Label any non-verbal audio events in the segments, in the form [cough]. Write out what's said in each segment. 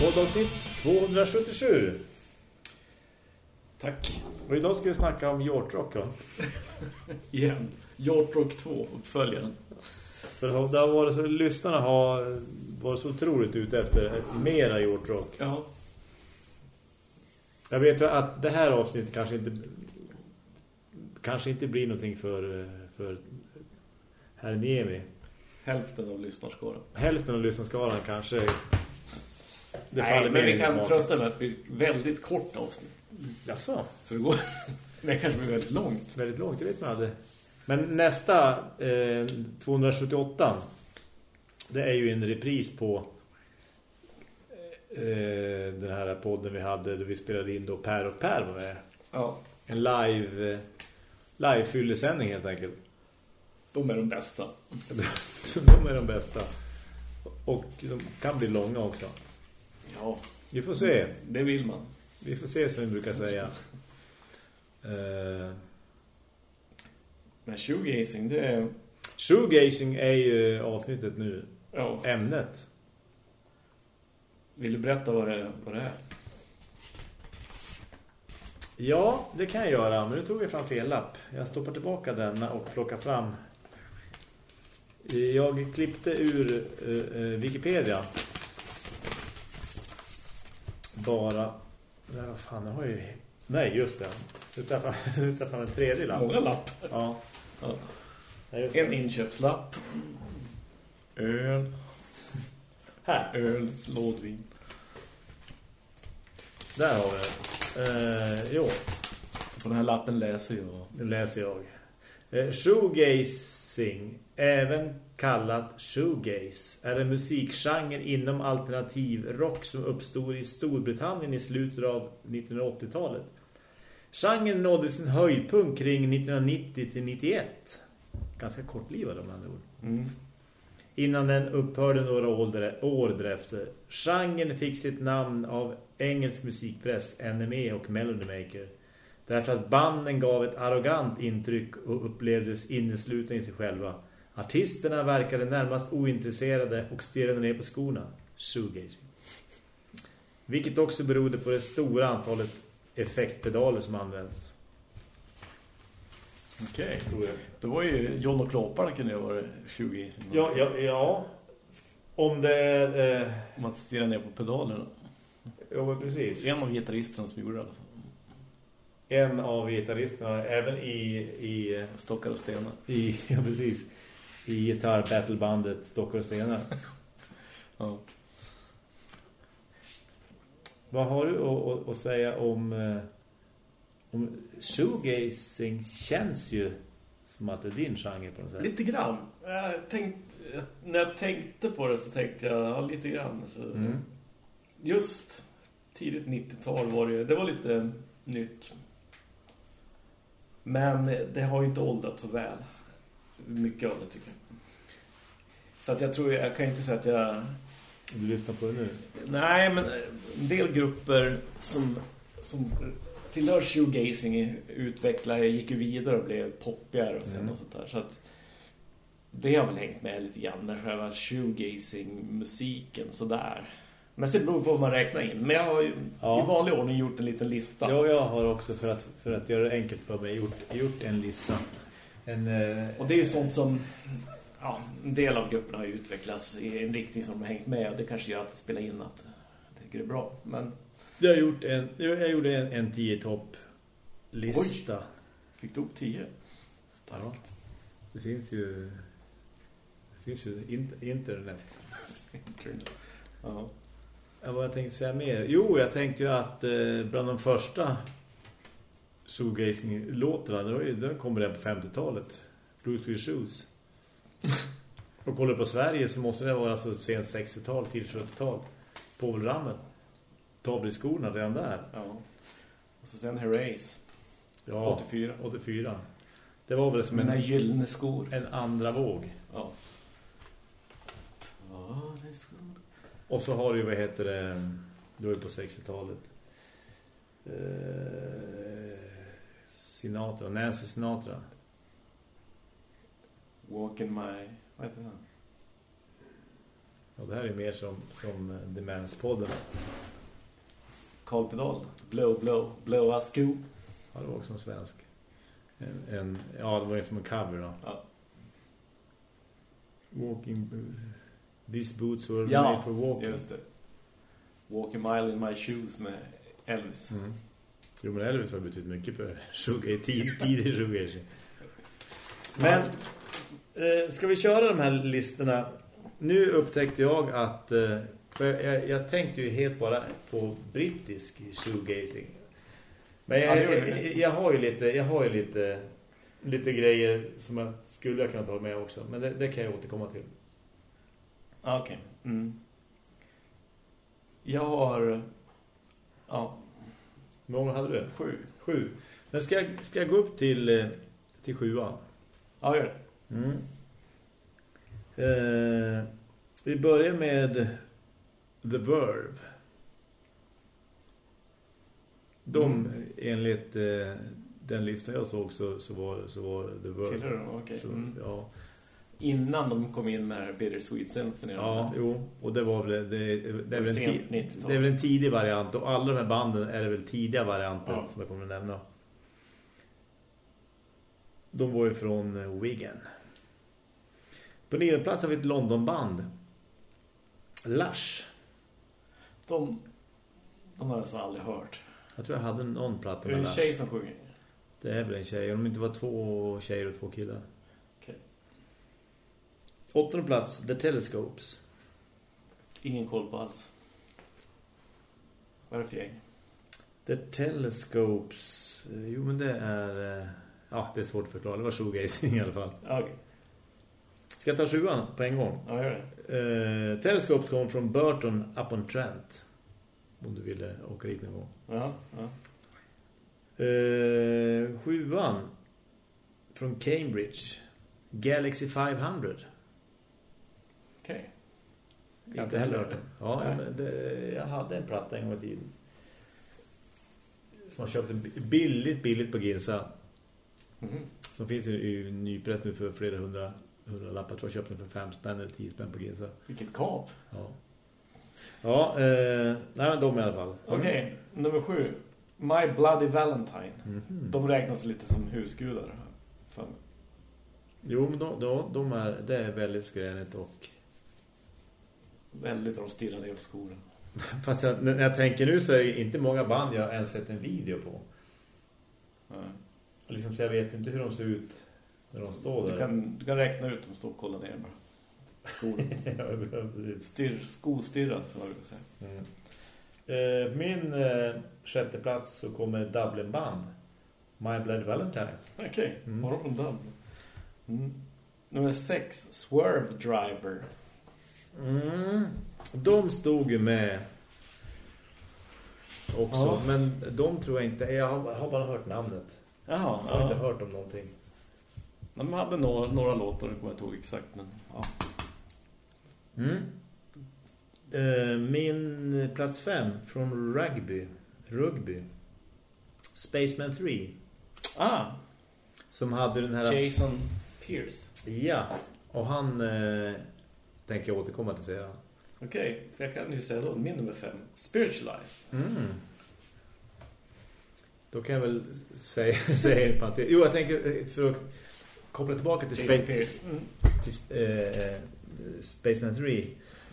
poddavsnitt 277. Tack. Och idag ska vi snacka om Hjortrock va? [laughs] Igen. Hjortrock 2, uppföljaren. För det har varit så, lyssnarna har varit så otroligt ute efter mera Hjortrock. Ja. Jag vet ju att det här avsnittet kanske inte kanske inte blir någonting för, för herr Niemi. Hälften av lyssnarskaran. Hälften av lyssnarskaran kanske det Nej, men vi kan trösta med att det blir väldigt kort avsnitt. Jaså? Så det går... [laughs] det kanske blir väldigt långt. Väldigt långt, det vet man aldrig. Men nästa, eh, 278, det är ju en repris på eh, den här podden vi hade då vi spelade in då Per och Per var med. Ja. En live, eh, live-fyllesändning helt enkelt. De är de bästa. [laughs] de är de bästa. Och de kan bli långa också. Ja. Vi får se. Det vill man. Vi får se som vi brukar säga. Uh... Men shoegazing, det är... Shoegazing är ju avsnittet nu. Ja. Ämnet. Vill du berätta vad det, vad det är? Ja, det kan jag göra. Men nu tog jag fram fel lapp. Jag stoppar tillbaka denna och plockar fram. Jag klippte ur uh, Wikipedia. Bara... Nej, vad fan, jag har ju... Nej, just det. Nu tar fram en tredje lapp. Många lapp. Ja. ja. en inköpslapp. Öl. Här. Öl, lådvin. Där har vi det. Eh, jo. På den här lappen läser jag. Det läser jag. Eh, shoegazing, även kallat shoegaze, är en musikgenre inom alternativ rock som uppstod i Storbritannien i slutet av 1980-talet. Genren nådde sin höjdpunkt kring 1990-91. Ganska kortlivad om andra ord. Mm. Innan den upphörde några år därefter. Genren fick sitt namn av engelsk musikpress, NME och Melody Maker. Därför att banden gav ett arrogant intryck och upplevdes inneslutna i sig själva. Artisterna verkade närmast ointresserade och stirrade ner på skorna. Shoegazing. Vilket också berodde på det stora antalet effektpedaler som används. Okej. Okay. Det var ju John och Klopparna kunde ju vara shoegazing. Ja, ja, ja. Om det är... Eh... Om man stirrar ner på pedalerna. Ja, men precis. En av gitarristerna som gjorde det i alla fall en av gitarristerna även i, i Stockar och Stenar. I, [laughs] ja, precis. I gitarr battlebandet Stockar och Stenar. ja. Vad har du att, att säga om eh, om shoegazing känns ju som att det är din genre på något sätt. Lite grann. Jag tänkte, när jag tänkte på det så tänkte jag ja, lite grann. Så mm. Just tidigt 90-tal var det det var lite nytt. Men det har ju inte åldrats så väl. Mycket av det tycker jag. Så att jag tror, jag kan inte säga att jag... Du lyssnar på det nu? Nej, men en del grupper som, som tillhör shoegazing utvecklade, gick ju vidare och blev poppigare och sen mm. och sånt där. Så att det har väl hängt med lite grann när själva shoegazing-musiken sådär. Men sen beror på vad man räknar in. Men jag har ju ja. i vanlig ordning gjort en liten lista. Ja, jag har också för att, för att göra det enkelt för mig gjort, gjort en lista. En, eh... Och det är ju sånt som ja, en del av grupperna har utvecklats i en riktning som har hängt med. Och det kanske gör att det spelar in att jag tycker det är bra. Men... Jag, har gjort en, jag gjorde en, en tio topp lista. Oj, fick du upp tio? Starkt. Ja, det finns ju det finns ju internet. internet. Ja. Ja, vad jag tänkte säga mer? Jo, jag tänkte ju att eh, bland de första shoegazing-låtarna, då kommer den på 50-talet. Blues with Shoes. [laughs] Och kollar på Sverige så måste det vara alltså sen 60-tal till 70-tal. Povelrammen. Tabelskorna redan där. Ja. Och så sen Herreys. Ja, 84. 84. Det var väl som Mina en, gyllene skor. en andra våg. Ja. Och så har du, vad heter det, du var ju på 60-talet. Eh, Sinatra, Nancy Sinatra. Walk in my, vad heter den? Och det här är mer som, som eh, Demenspodden. Carl Pedal. Blow, blow, blow a scoop. Ja, det var också en svensk. En, en, ja, det var ju som en cover då. Ja. Walking These boots were Ja, made for walking. Just det. Walk a mile in my shoes med Elvis. Mm. Jo, men Elvis har betytt mycket för [laughs] tidig shoegaze. Men eh, ska vi köra de här listorna? Nu upptäckte jag att eh, jag, jag tänkte ju helt bara på brittisk shoegazing. Men jag, jag, jag, har ju lite jag har ju lite lite grejer som jag skulle jag kunna ta med också, men det, det kan jag återkomma till. Ah, Okej. Mm. Jag har... Ja, Hur många hade du? sju. Sju. Men ska jag, ska jag gå upp till eh, till sjuan? Ja, gör det. Mm. Eh, vi börjar med The Verve. De, Mm. enligt eh, den listan jag såg så, så, var, så var The Verve. Tillhör de? Okej. Så, Mm. ja, Innan de kom in med Bittersweet Symphony. ja, jo. Och det var väl, det, det, är väl en Sent ti- 90-tal. det är väl en tidig variant. Och alla de här banden är det väl tidiga varianter Ja. som jag kommer att nämna. De var ju från eh, Wigan. På nionde plats har vi ett Londonband. Lush. De, de har jag nästan aldrig hört. Jag tror jag hade någon platta Är det med en Lush. tjej som sjunger? Det är väl en tjej. Om det inte var två tjejer och två killar. Okej. Åttonde plats, The Telescopes. Ingen koll på alls. Vad är det för gäng? The Telescopes. Jo, men det är... eh, Ja, det är svårt att förklara. Det var shoegazing [laughs] i alla fall. Okej. Ska jag ta sjuan på en gång? Ja, gör det. Eh, Telescopes kom från Burton upon Trent. Om du ville åka dit någon gång. Ja, ja. Eh, sjuan från Cambridge. Galaxy 500. Okej. Inte heller hört det. Ja, det, jag hade en platta en gång i tiden. Som man köpte billigt, billigt på Ginsa. Mhm. Som finns i, i nypress nu för flera hundra, hundra lappar. Jag tror jag köpte den för fem spänn eller tio spänn på Ginsa. Vilket kap. Ja, ja eh, nej men de i alla fall. Okej, nummer sju. My Bloody Valentine. Mhm. De räknas lite som husgudar. För mig. Jo, men de, de, de är, det är väldigt skränigt och... Väldigt de stirrar ner på skolan. [laughs] Fast jag, när jag tänker nu så är det inte många band jag ens sett en video på. Ja. Liksom, så jag vet inte hur de ser ut när de står där. Du, kan, du kan räkna ut dem stå och kolla ner bara. Stirr, skostirrar, så jag säga. Mm. Eh, min eh, sjätte plats så kommer Dublin-band. My Blood Valentine. Okej, Mm. var de från Dublin? Mm. Nummer sex, Swerve Driver. Mm. De stod ju med också. Ja. Men de tror jag inte... Jag har, har bara hört namnet. Jaha, Jag har inte ja. hört om någonting. De hade några, några låtar, det kommer jag ihåg exakt. Men, ja. Mm. Eh, min plats fem från Rugby. Rugby. Spaceman 3. Ah, Som hade den här... Jason Pierce. Ja. Och han eh, tänker jag återkomma till säga. Okej, för jag kan ju säga då, min nummer fem, Spiritualized. Mm. Då kan jag väl säga, [laughs] säga en parentes. Jo, jag tänker eh, för att koppla tillbaka till, Jason Space, Pierce. Mm. till eh, Spaceman 3.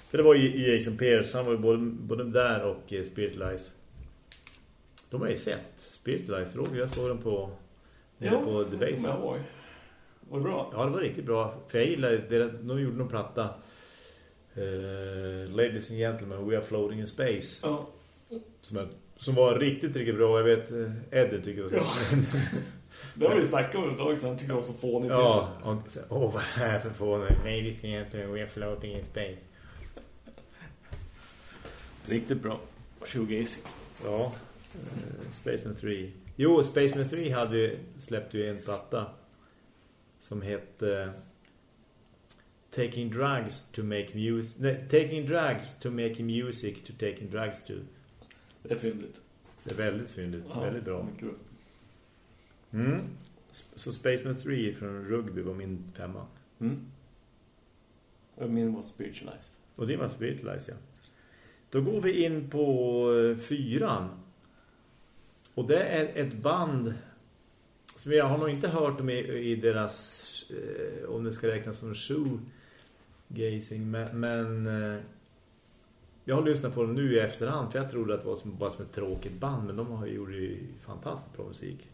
För det var ju Jason Pierce, han var ju både, både där och eh, Spiritualized. De har ju sett Spiritualized, Roger, jag såg dem på, nere Ja, på The Base. ihåg. Var det bra? Ja, det var riktigt bra. För jag gillade det. De gjorde någon platta. eh, Ladies and Gentlemen, We Are Floating in Space. Ja. Som, som var riktigt, riktigt bra. Jag vet, eh, Eddie tycker det var så. Det har vi snackat om ett tag sedan, tycker jag var så fånigt. Ja, och så, åh vad är det för fånig? Ladies and Gentlemen, We Are Floating in Space. Riktigt bra. Shoegazing. Ja, eh, Spaceman 3. Jo, Spaceman 3 hade ju, släppte ju en platta som hette Taking Drugs to Make Music. Nej, Taking Drugs to Make Music to Taking Drugs to. Det är fyndigt. Det är väldigt fyndigt, Ja, väldigt bra. mycket bra. Mm. Så Spaceman 3 från Rugby var min femma. Mm. Och min var Spiritualized. Och det var Spiritualize, ja. Då går vi in på eh, fyran. Och det är ett band som jag har nog inte hört om i, i deras, eh, om det ska räknas som shoegazing, men, men eh, jag har lyssnat på dem nu i efterhand för jag trodde att det var som, bara som ett tråkigt band, men de har gjort ju fantastiskt bra musik.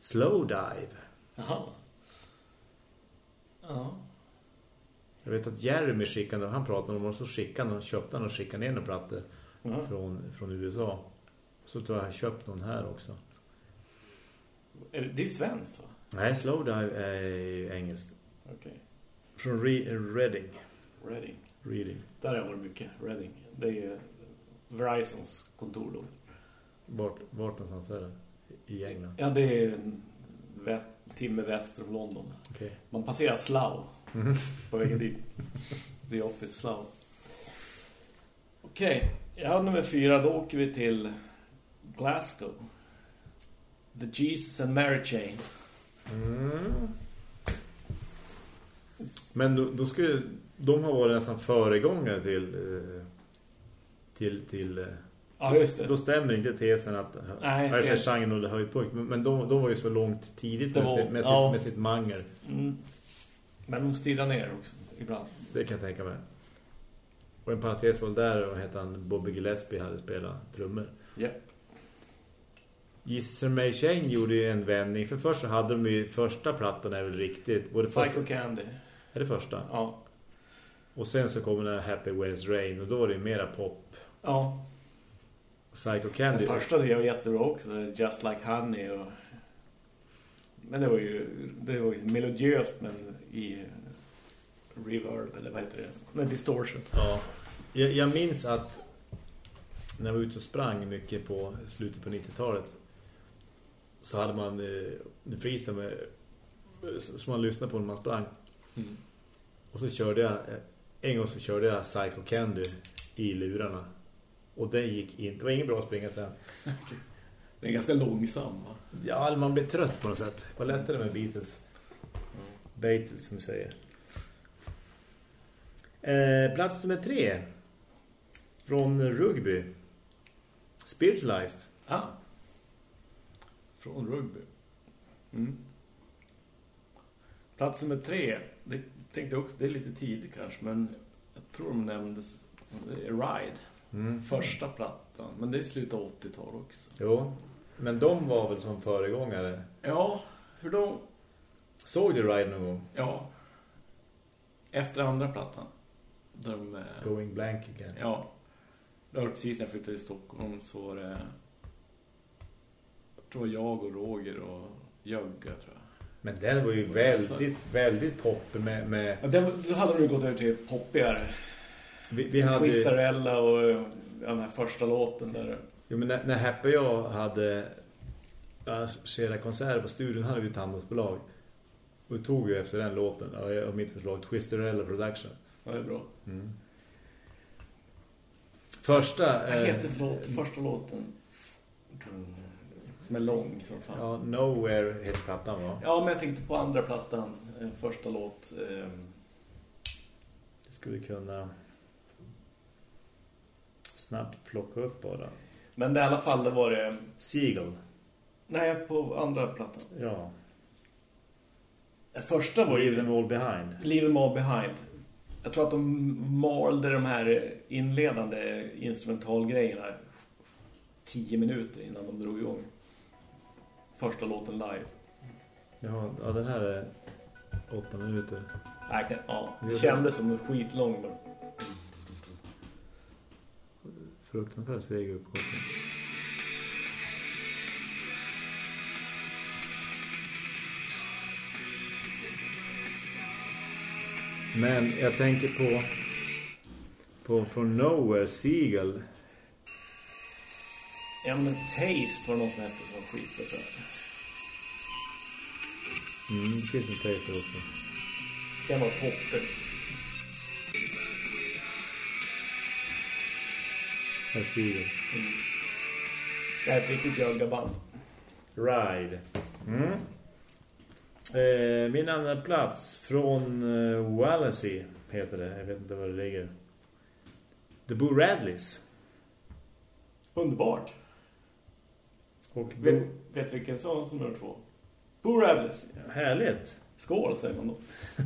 Slow Dive. Jaha. Ja. Jag vet att Jeremy skickade, han pratade om och så skickade han, köpte han och skickade ner en platta Ja. från, från USA. Så tror jag jag köpt någon här också. Är det, det är svenskt va? Nej, Slow Dive är engelskt. Okej. Från Re Reading. Reading. Reading. Där har jag varit mycket. Reading. Det är Verizons kontor då. Vart, vart någonstans är det? I England. Ja, det är en väst, timme väster om London. Okej. Man passerar Slough Mhm. på vägen dit. The Office Slough. Okej, ja nummer fyra. Då åker vi till Glasgow. The Jesus and Mary Chain. Mm. Men då, då ska ju, de har varit nästan föregångare till eh, till, till eh, Ja, just det. då stämmer inte tesen att Nej, jag genren det höjdpunkt men, men de, de var ju så långt tidigt med, var- sitt, med, ja. sitt, med sitt mangel Mm. Men de stirrar ner också ibland. det kan jag tänka mig och en parentes var där och hette han Bobby Gillespie hade spelat trummor. Jesus and Mary Chain gjorde ju en vändning för först så hade de ju första plattan är väl riktigt både Psycho första, Candy. är det första? Ja. Och sen så kommer den här Happy When It's Rain och då var det mera pop. Ja. Psycho Den Candy. första tycker jag var jättebra också. Just Like Honey och... Men det var ju det var ju melodiöst men i reverb eller vad heter det? Nej, distortion. Ja. Jag, jag minns att när jag var ute och sprang mycket på slutet på 90-talet så hade man eh, freestyle med som man lyssnade på när man sprang. Mm. Och så körde jag en gång så körde jag Psycho Candy i lurarna. Och det gick in. Det var ingen bra att springa sen. Den är ganska långsam va? Ja, man blir trött på något sätt. Vad lättare med Beatles. Beatles som vi säger. Eh, plats nummer tre. Från rugby. Spiritualized. Ah. Från rugby. Mm. Plats nummer tre. Det tänkte jag också, det är lite tidigt kanske, men jag tror de nämndes Ride. Mm. Första plattan, men det är slutet av 80-tal också. Jo, men de var väl som föregångare. Ja, för de... Såg du Ride någon gång? Ja. Efter andra plattan. De... eh, Going Blank Again. Ja. Det var precis när jag flyttade till Stockholm så var det... Jag tror jag och Roger och Jögga tror jag. Men den var ju väldigt, väldigt pop med... med Ja, den, då hade de ju gått över till poppigare. Vi, vi hade, Twistarella och ja, den här första låten där. Jo, men när, när Happy och jag hade arrangerat konserter på studion hade vi ett handelsbolag. Och vi tog ju efter den låten och mitt förslag Twisterella Production. Ja, det är bra. Mm. Första... Vad eh, heter låt, första låten? Som är lång som fan. Ja. Ja, Nowhere heter plattan va? men jag tänkte på andra plattan. eh, Första låt. Det skulle kunna snabbt plocka upp bara. Men det, i alla fall det var det... Seagull. Nej, på andra plattan. Ja. Första var Leave ju them all behind. Leave them all behind. Jag tror att de malde de här inledande instrumentalgrejerna tio minuter innan de drog igång. Första låten live. Ja, ja den här är åtta minuter. Ja, det kändes som en skitlång. Men... Fruktansvärt seg uppkoppling. Men jag tänker på på från Nowhere Seagull. Ja, men Taste var det någon som hette som var skitbra tror jag. Mm, det finns en taste också. Den var toppen. Här Seagull. Det är ett riktigt jögaband. Ride. Mm. Eh, min andra plats från eh, Wallasey heter det. Jag vet inte var det ligger. The Boo Radleys. Underbart. Och Vet, vet vilken sån som nummer två? Boo Radleys. Härligt. Skål säger man då. [laughs]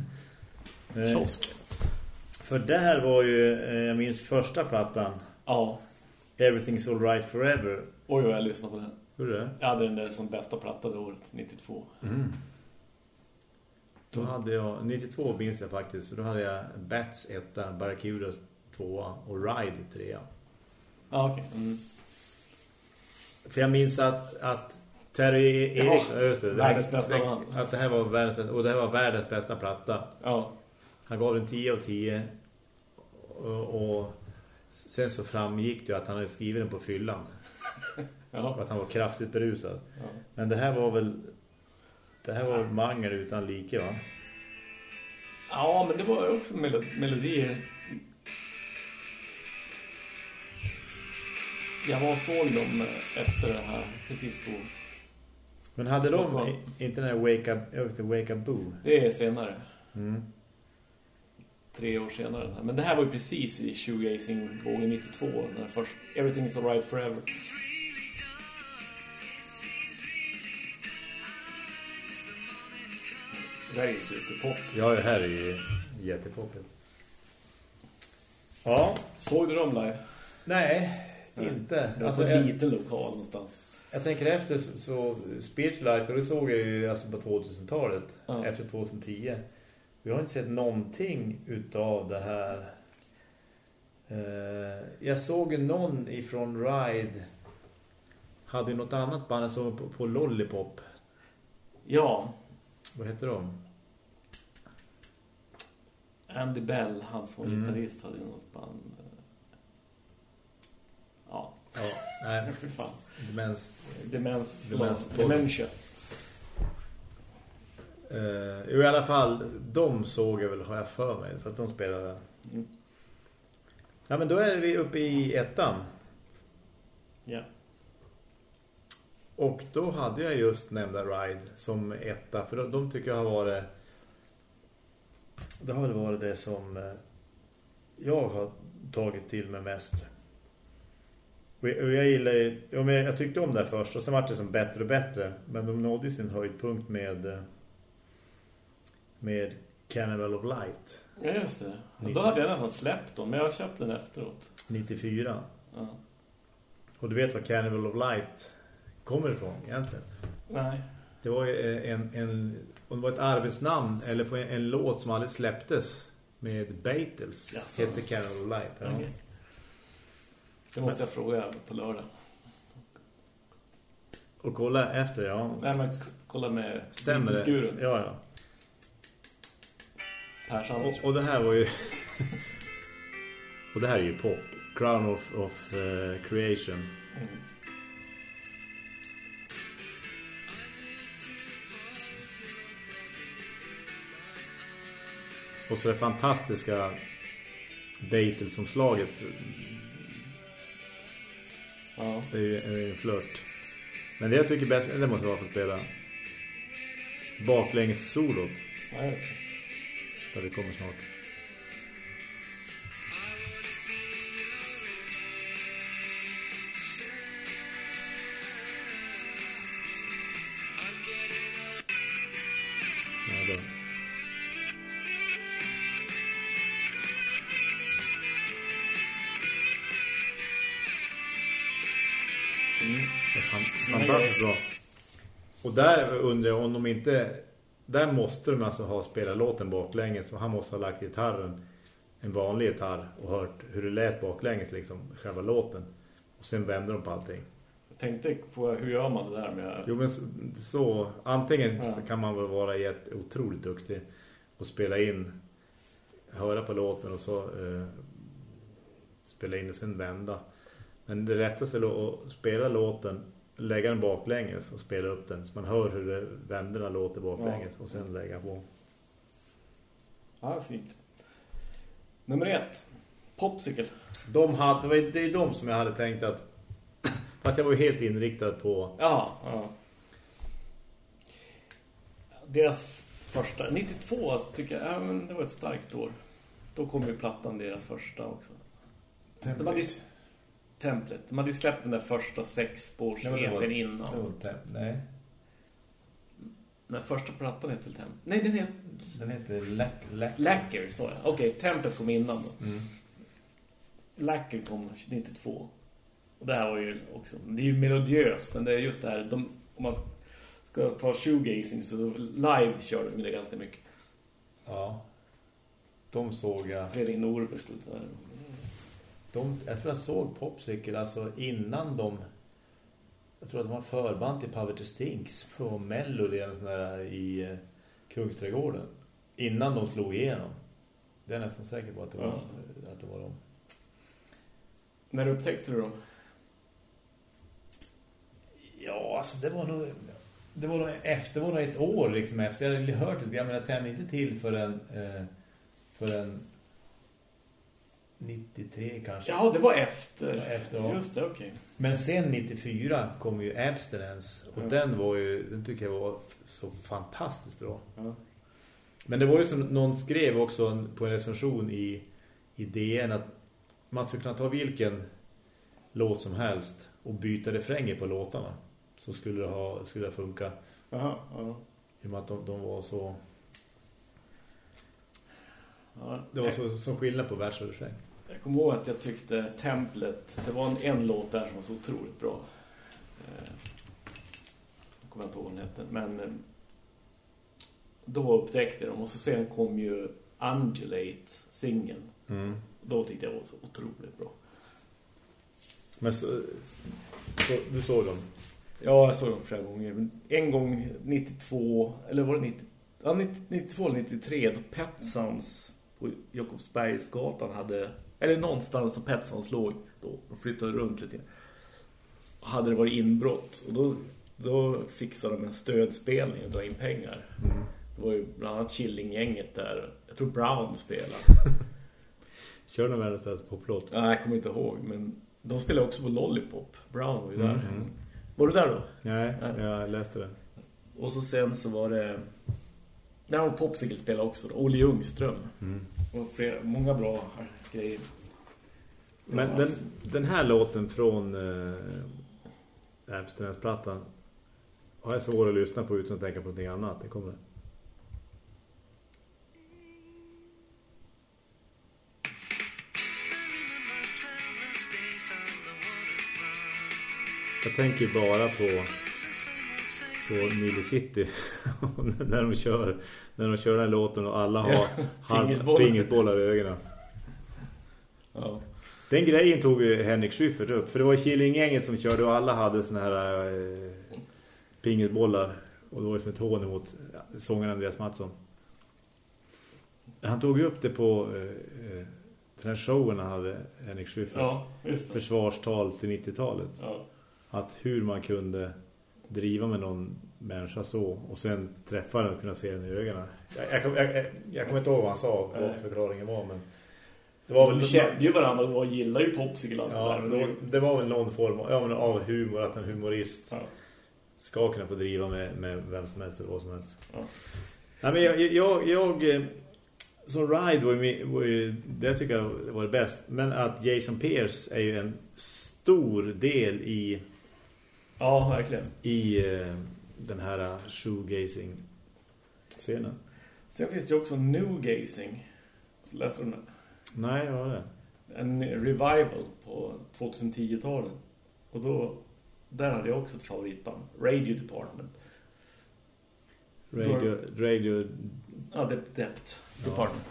Eh, Kiosk. För det här var ju, eh, jag minns första plattan. Ja. Everything's All Right Forever. Oj, jag lyssnade på den. Hur det? Jag hade den där som bästa platta det året, 92. Mm. Då hade jag, 92 minns jag faktiskt, så då hade jag Bats 1, Barracudas 2 och Ride 3. Ja, okej. Mm. För jag minns att, att Terry Ja, Eriksson, just det, det världens bästa det-. Att det här var världens och det här var världens bästa platta. Ja. Han gav den 10 av 10 och, och sen så framgick det att han hade skrivit den på fyllan. Ja. Att han var kraftigt berusad. ja. Men det här var väl det här var mangel utan like va? Ja, men det var också melo- melodier. Jag var och såg dem efter det här, precis då. Men hade de Stockholm. inte den här Wake Up, Wake Up Boo? Det är senare. Mm. Tre år senare. Men det här var ju precis i shoegazing-vågen 92. När först Everything's Alright Forever. Det här är superpop. Ja, det här är ju jättepoppigt. Ja, Såg du dem live? nej, Nej. inte. Det var Alltså, en jag, liten lokal någonstans. jag tänker efter så, så Spiritualized, och det såg jag ju alltså på 2000-talet, Ja. efter 2010. Vi har inte sett någonting utav det här. Eh, jag såg någon ifrån Ride hade något annat band som på, på Lollipop. Ja, Vad heter de? Andy Bell, han som var Mm. gitarrist, hade något band. Ja, Ja, nej, för [laughs] fan. demens. Demens, Demens- dementia. Uh, I alla fall, de såg jag väl, har jag för mig, för att de spelade. Mm. Ja, men då är vi uppe i ettan. Ja. Och då hade jag just nämnda Ride som etta, för de, de tycker jag har varit... Det har väl varit det som eh, jag har tagit till mig mest. Och jag, och jag gillar ju- ja, men jag tyckte om det först och sen var det som bättre och bättre. Men de nådde sin höjdpunkt med eh, med Carnival of Light Ja, just det. Nittio- Då hade jag nästan släppt dem, men jag köpte den efteråt. 94. Ja. Och du vet vad Carnival of Light kommer ifrån egentligen? Nej. Det var eh, en, en, det var ett arbetsnamn eller på en, en låt som aldrig släpptes med Beatles. Jaså. Hette Carnival of Light. Ja. Okej. Det måste jag fråga på lördag. Och kolla efter, ja. Nej, men kolla med Stämmer det? Ja, ja. Per Sandström. Och, och det här var ju... [laughs] och det här är ju pop. Crown of, of eh, Creation. Mm. Och så det fantastiska Beatles-omslaget. Ja. Det är ju är en flört. Men det jag tycker bäst, det måste vara för att spela baklänges solot. ja, just det. Där det kommer snart. Ja. Mm. Fan- Fantastiskt bra. Och där undrar jag om de inte... Där måste de alltså ha spelat låten baklänges och han måste ha lagt gitarren en vanlig gitarr och hört hur det lät baklänges liksom, själva låten. Och sen vänder de på allting. Jag tänkte på hur gör man det där med... Jo men så, så antingen Ja. så kan man väl vara jätte, otroligt duktig och spela in, höra på låten och så eh, spela in och sen vända. Men det rättaste är att spela låten, lägga den baklänges och spela upp den så man hör hur det vänderna låter baklänges och sen lägga på. Ja, fint. Nummer ett. Popsicle. De hade, det var- det är de som jag hade tänkt att fast jag var helt inriktad på Ja, ja. Deras första... 92 tycker jag, ja, men det var ett starkt år. Då kom ju plattan deras första också. Templet. De hade templet. De hade ju släppt den där första sexspårs-EPn innan. Tem nej. Den första plattan heter väl Templet? Nej, den heter... Den heter Lack Lacker. så ja. Okej, okay, Templet kom innan då. Mm. Lacker kom 92. Och det här var ju också... Det är ju melodiöst, men det är just det här... De, om man ska ta shoegazing så live kör de det ganska mycket. Ja. De såg jag... Fredrik Norberg stod där. De, jag tror jag såg Popsicle alltså innan de... Jag tror att de var förband till Power to Stinks sån där i eh, Kungsträdgården. Innan de slog igenom. Det är jag nästan säker på att det var, ja. att det var de. När upptäckte du dem? Ja, alltså det var nog det var nog efter var nog ett år liksom efter jag hade hört det men jag tände inte till förrän eh, förrän 93 kanske. Ja, det var efter. efter ja. Just det, okej. Okay. Men sen 94 kom ju Abstinence och mm. den var ju den tycker jag var så fantastiskt bra. Mm. Men det var ju som någon skrev också på en recension i, i DN att man skulle kunna ta vilken låt som helst och byta refränger på låtarna så skulle det, ha, skulle det funka. Aha, aha. I och med att de, de var så... Ja, det var så, så skillnad på refräng. Jag kommer ihåg att jag tyckte Templet, det var en, en låt där som var så otroligt bra. Eh, jag kommer inte ihåg den hette, men eh, då upptäckte jag dem och så sen kom ju Undulate, singeln. Mm. Då tyckte jag var så otroligt bra. Men så, så, du såg dem? Ja, jag såg dem flera gånger. En gång 92, eller var det 90, ja, 92 eller 93 då Petsons på Jakobsbergsgatan hade, eller någonstans som Petsons låg då. De flyttade runt lite. Och hade det varit inbrott. Och då, då fixade de en stödspelning och dra in pengar. Mm. Det var ju bland annat Killinggänget där. Jag tror Brown spelade. [laughs] Kör de väldigt på poplåt? Nej, jag kommer inte ihåg. Men de spelade också på Lollipop. Brown var ju där. Mm. Var du där då? Nej, Nej, jag läste det. Och så sen så var det... Där var Popsicle spelade också. Olle Ljungström. Mm. Och flera, många bra grejer. Men den, den här låten från äh, Abstinensplattan har jag svårt att lyssna på utan att tänka på någonting annat. Det kommer... Jag tänker bara på på Nile City [laughs] när de kör när de kör den här låten och alla har ja, pingetbollar i ögonen. Ja. Den grejen tog ju Henrik Schyffert upp för det var Killinggänget som körde och alla hade såna här eh, pingetbollar och då var det som ett hån mot sångaren Andreas Mattsson. Han tog ju upp det på eh, eh den här showen han hade Henrik Schyffert. Ja, Försvarstal till 90-talet. Ja att hur man kunde driva med någon människa så och sen träffa den och kunna se den i ögonen. Jag, jag, jag, jag kommer inte ihåg vad han sa, vad förklaringen var, men det var väl... De kände ju varandra och gillade ju popsicle ja, det, där. det var väl någon form av, ja, av humor, att en humorist ja. ska kunna få driva med, med vem som helst eller vad som helst. Ja. Nej, men jag, jag, jag eh, som Ride var ju, var ju, det tycker jag var det bäst. Men att Jason Pierce är ju en stor del i Ja, verkligen. I eh, den här shoegazing-scenen. Sen finns det också newgazing. Så läste du den? Nej, vad var det? En revival på 2010-talet. Och då, där hade jag också ett favoritband. Radio Department. Radio... Då, radio... Ja, Depth ja. Department.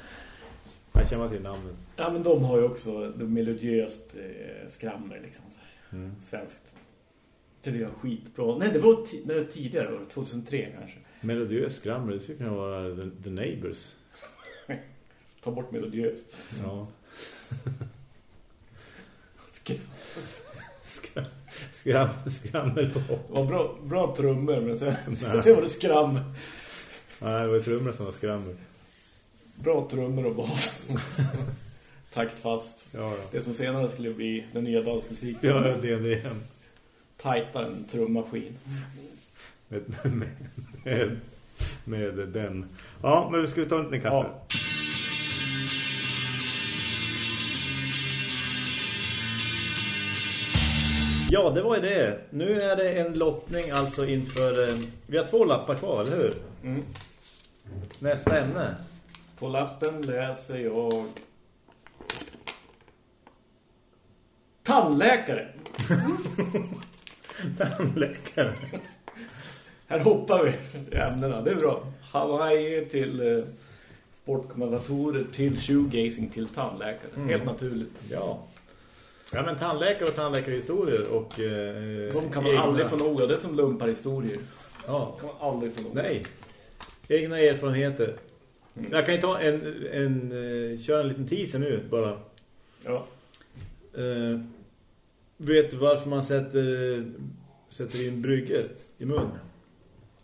Jag känner till namnet. Ja, men de har ju också det melodiöst eh, skrammer liksom. Så. Mm. Svenskt. Det tycker jag är skitbra. Nej, det var, det var tidigare, 2003 kanske. Melodiös skrammer, det skulle kunna vara The, the Neighbors. [laughs] Ta bort melodiös. Ja. [laughs] skram, skram, skram, skrammel på. Det var bra, bra trummor, men sen, [laughs] sen, sen var det skram. Nej, det var trummor som var skrammer. Bra trummor och bas. Taktfast. Ja, ja. Det som senare skulle bli den nya dansmusiken. Ja, det är det tajtare än trummaskin. Med, med, med, med, den. Ja, men ska vi ta en liten kaffe? Ja. Ja, det var ju det. Nu är det en lottning alltså inför... Eh, vi har två lappar kvar, eller hur? Mm. Nästa ämne. På lappen läser jag... Tandläkare. [laughs] [laughs] Tandläkare. Här hoppar vi i ämnena. Det är bra. Hawaii till eh, sportkommentatorer till shoegazing till tandläkare. Mm. Helt naturligt. Ja. Ja, men tandläkare och tandläkarhistorier och... Eh, De kan man egna... aldrig få nog av. Det är som lumpar historier. Ja. kan man aldrig få nog Nej. Egna erfarenheter. Mm. Jag kan ju ta en, en, en köra en liten teaser nu bara. Ja. Eh, vet du varför man sätter sätter in brygger i mun?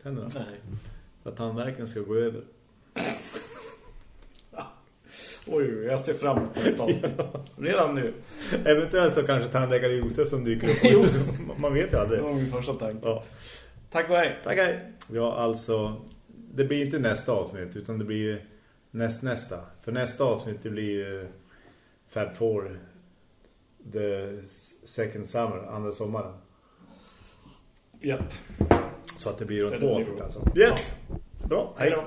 Tänderna. Nej. För att tandvärken ska gå över. [laughs] Oj, jag ser fram emot nästa avsnitt. [laughs] Redan nu. Eventuellt så kanske tandläkare Josef som dyker upp. [laughs] Jo. Man vet ju Det aldrig. var min första tanke. Ja. Tack och hej. Tack, hej. Ja, alltså... Det blir inte nästa avsnitt utan det blir näst nästa. För nästa avsnitt det blir ju Fab Four The Second Summer, andra sommaren. Japp. Så att det blir Ställer två avsnitt på. alltså. Yes! Bra, Hej då.